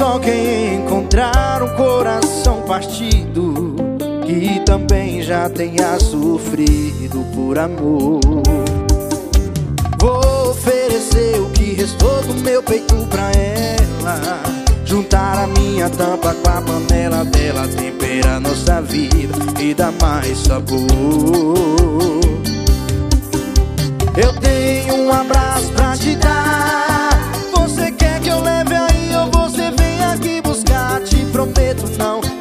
só quem encontrar um coração partido Que também já tenha sofrido por amor. Vou oferecer o que restou do meu peito pra ela Juntar a minha tampa com a panela dela Tempera nossa vida e dá mais sabor. Eu tenho um abraço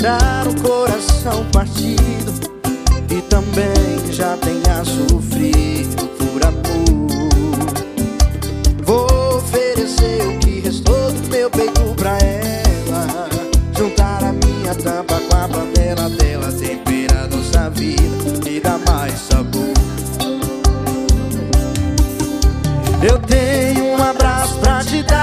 encontrar um coração partido E também já tenha sofrido por amor. Vou oferecer o que restou do meu peito pra ela Juntar a minha tampa com a panela dela Temperar nossa vida e dar mais sabor. Eu tenho um abraço pra te dar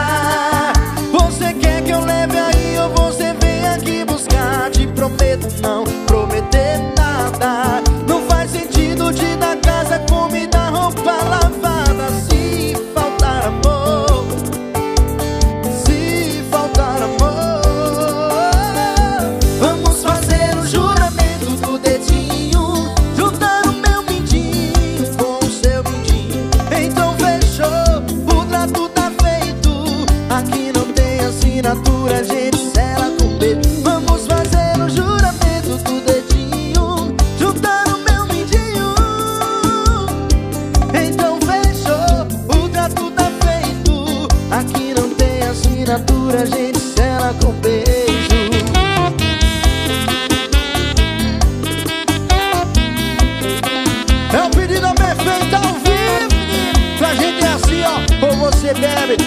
assinatura, gente sela com beijo Vamos fazer do dedinho Juntar o meu mindinho. Então fechou, o trato tá feito. Aqui não tem assinatura, gente sela com beijo. É um pedido perfeito ao vivo. Pra gente é assim, ó Ou você bebe